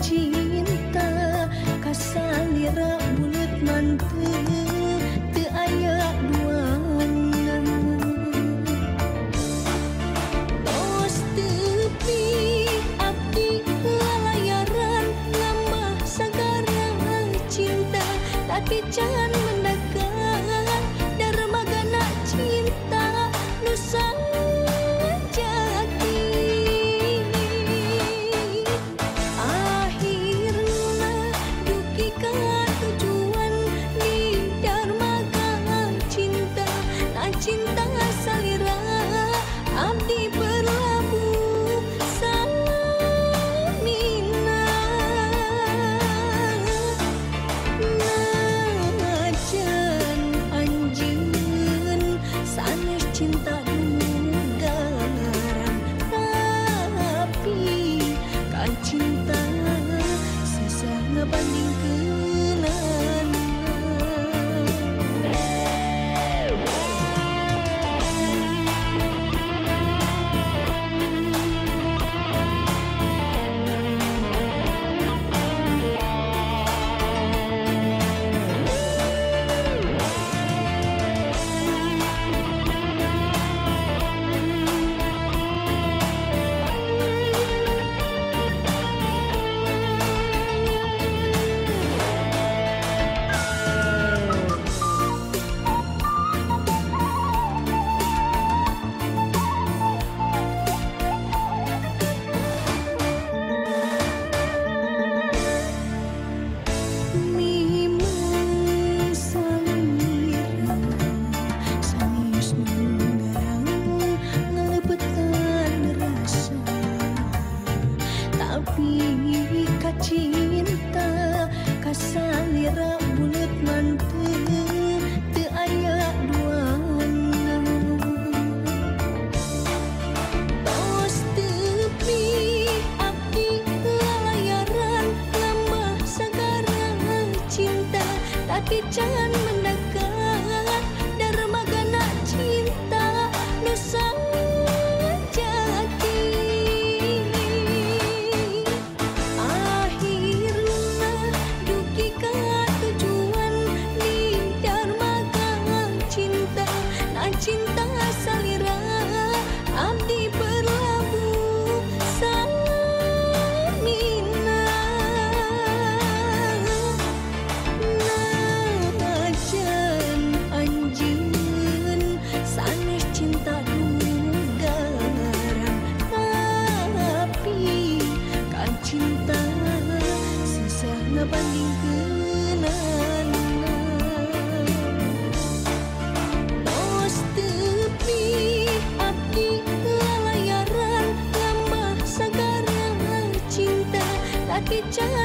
cinta kasalira kasih ka cinta kasalira bulut mantu.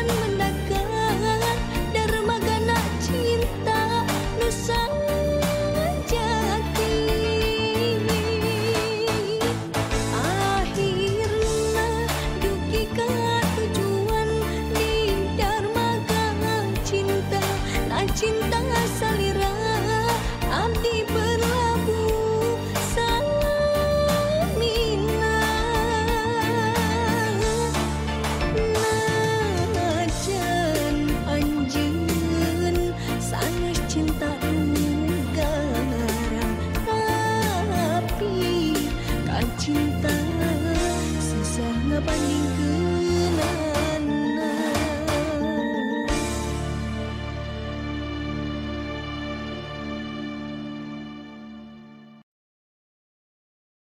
menekan cinta.